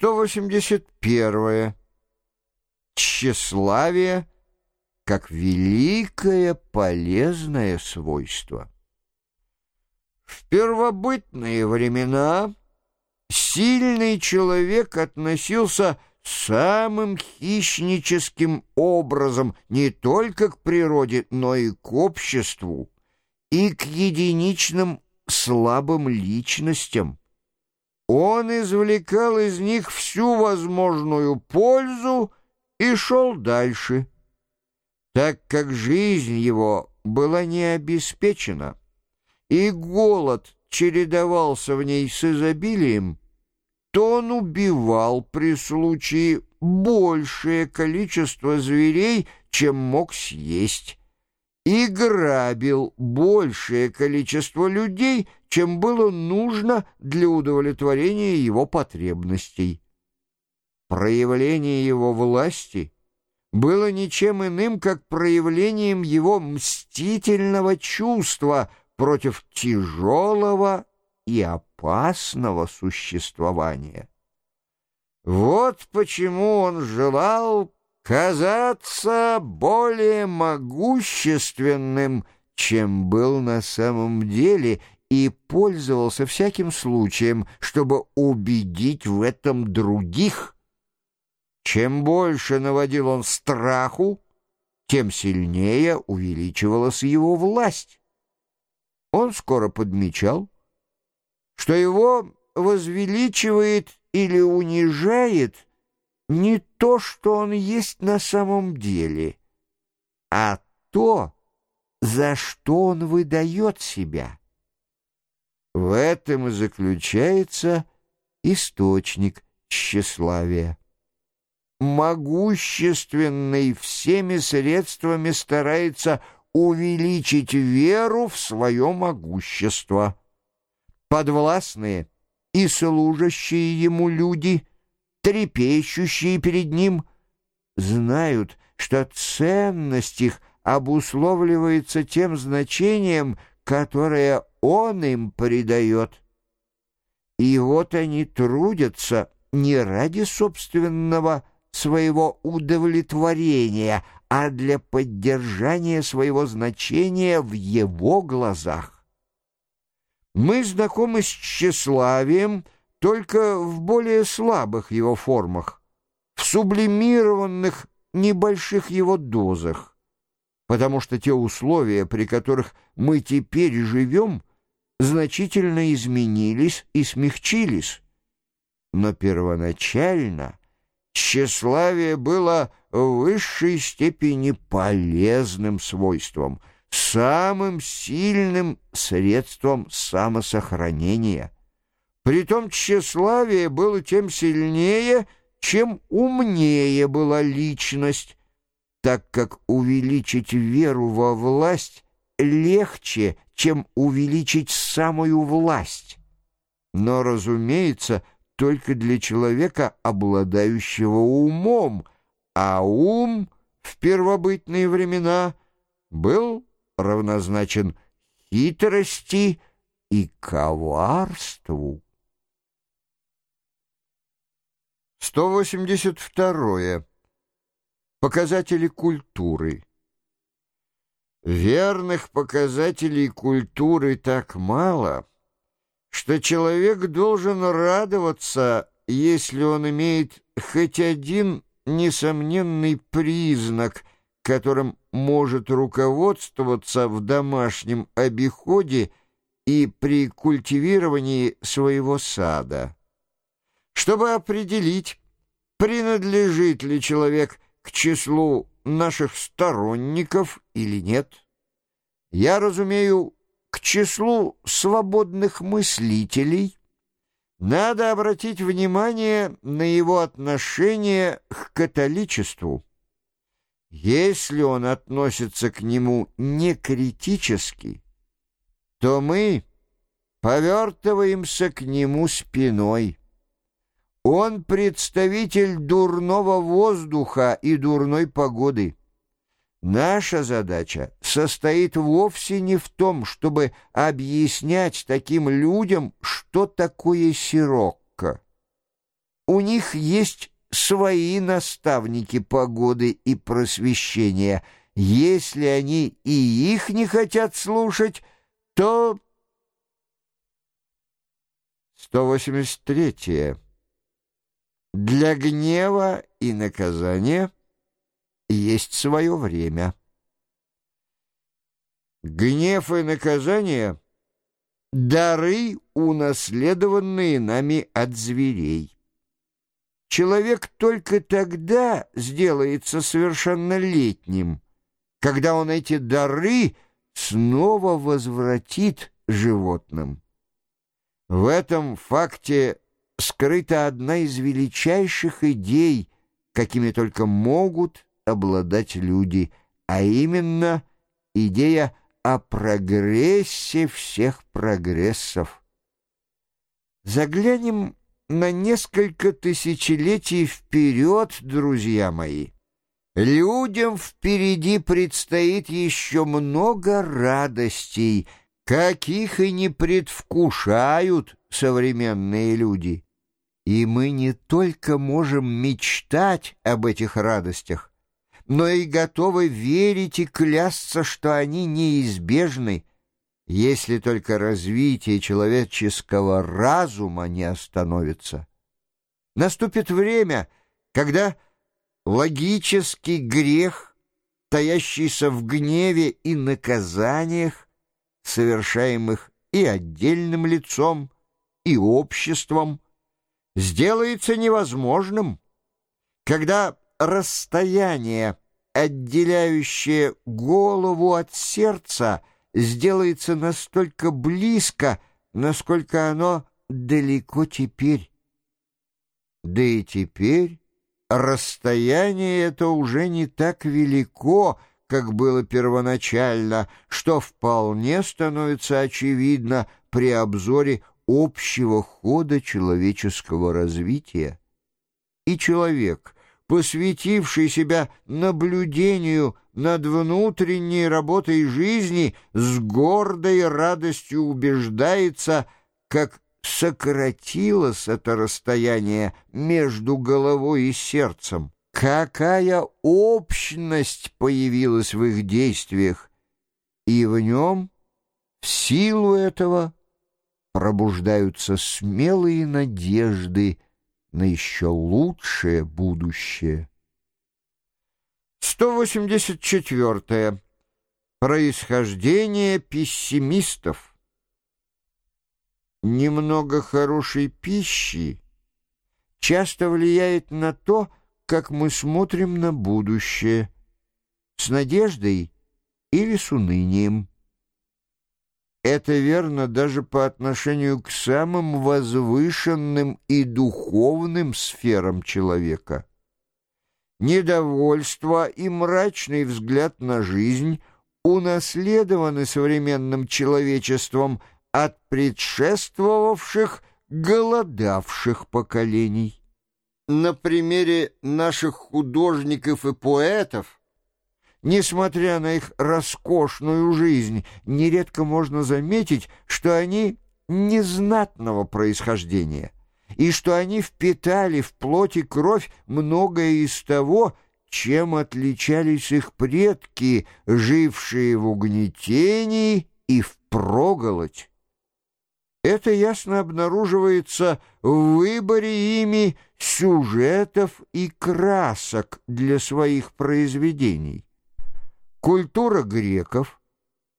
181. Тщеславие как великое полезное свойство. В первобытные времена сильный человек относился самым хищническим образом не только к природе, но и к обществу, и к единичным слабым личностям. Он извлекал из них всю возможную пользу и шел дальше, так как жизнь его была не обеспечена, и голод чередовался в ней с изобилием, то он убивал при случае большее количество зверей, чем мог съесть, и грабил большее количество людей, чем было нужно для удовлетворения его потребностей. Проявление его власти было ничем иным, как проявлением его мстительного чувства против тяжелого и опасного существования. Вот почему он желал казаться более могущественным, чем был на самом деле, и пользовался всяким случаем, чтобы убедить в этом других. Чем больше наводил он страху, тем сильнее увеличивалась его власть. Он скоро подмечал, что его возвеличивает или унижает не то, что он есть на самом деле, а то, за что он выдает себя. В этом и заключается источник тщеславия. Могущественный всеми средствами старается увеличить веру в свое могущество. Подвластные и служащие ему люди — трепещущие перед ним, знают, что ценность их обусловливается тем значением, которое он им придает. И вот они трудятся не ради собственного своего удовлетворения, а для поддержания своего значения в его глазах. Мы знакомы с тщеславием, только в более слабых его формах, в сублимированных небольших его дозах, потому что те условия, при которых мы теперь живем, значительно изменились и смягчились. Но первоначально тщеславие было в высшей степени полезным свойством, самым сильным средством самосохранения — Притом тщеславие было тем сильнее, чем умнее была личность, так как увеличить веру во власть легче, чем увеличить самую власть. Но, разумеется, только для человека, обладающего умом, а ум в первобытные времена был равнозначен хитрости и коварству. 182. Показатели культуры. Верных показателей культуры так мало, что человек должен радоваться, если он имеет хоть один несомненный признак, которым может руководствоваться в домашнем обиходе и при культивировании своего сада. Чтобы определить, принадлежит ли человек к числу наших сторонников или нет. Я разумею, к числу свободных мыслителей надо обратить внимание на его отношение к католичеству. Если он относится к нему не критически, то мы повертываемся к нему спиной. Он представитель дурного воздуха и дурной погоды. Наша задача состоит вовсе не в том, чтобы объяснять таким людям, что такое сирокко. у них есть свои наставники погоды и просвещения. Если они и их не хотят слушать, то... 183. Для гнева и наказания есть свое время. Гнев и наказание — дары, унаследованные нами от зверей. Человек только тогда сделается совершеннолетним, когда он эти дары снова возвратит животным. В этом факте скрыта одна из величайших идей, какими только могут обладать люди, а именно идея о прогрессе всех прогрессов. Заглянем на несколько тысячелетий вперед, друзья мои. Людям впереди предстоит еще много радостей, каких и не предвкушают современные люди. И мы не только можем мечтать об этих радостях, но и готовы верить и клясться, что они неизбежны, если только развитие человеческого разума не остановится. Наступит время, когда логический грех, таящийся в гневе и наказаниях, совершаемых и отдельным лицом, и обществом, сделается невозможным, когда расстояние, отделяющее голову от сердца, сделается настолько близко, насколько оно далеко теперь. Да и теперь расстояние это уже не так велико, как было первоначально, что вполне становится очевидно при обзоре общего хода человеческого развития. И человек — посвятивший себя наблюдению над внутренней работой жизни, с гордой радостью убеждается, как сократилось это расстояние между головой и сердцем, какая общность появилась в их действиях, и в нем, в силу этого, пробуждаются смелые надежды, на еще лучшее будущее. 184. Происхождение пессимистов. Немного хорошей пищи часто влияет на то, как мы смотрим на будущее, с надеждой или с унынием. Это верно даже по отношению к самым возвышенным и духовным сферам человека. Недовольство и мрачный взгляд на жизнь унаследованы современным человечеством от предшествовавших голодавших поколений. На примере наших художников и поэтов – Несмотря на их роскошную жизнь, нередко можно заметить, что они незнатного происхождения, и что они впитали в плоть и кровь многое из того, чем отличались их предки, жившие в угнетении и в проголодь. Это ясно обнаруживается в выборе ими сюжетов и красок для своих произведений. Культура греков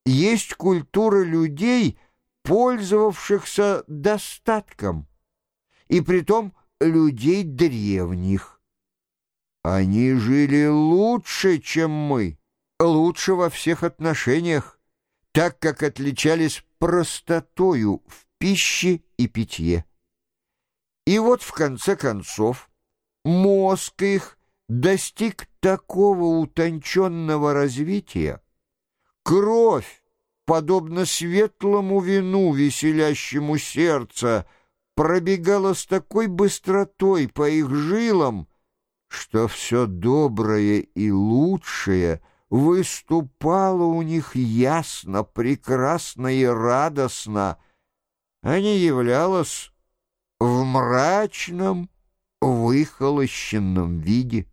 есть культура людей, пользовавшихся достатком, и притом людей древних. Они жили лучше, чем мы, лучше во всех отношениях, так как отличались простотою в пище и питье. И вот в конце концов мозг их достиг такого утонченного развития, кровь, подобно светлому вину, веселящему сердце, пробегала с такой быстротой по их жилам, что все доброе и лучшее выступало у них ясно, прекрасно и радостно, а не являлось в мрачном, выхолощенном виде.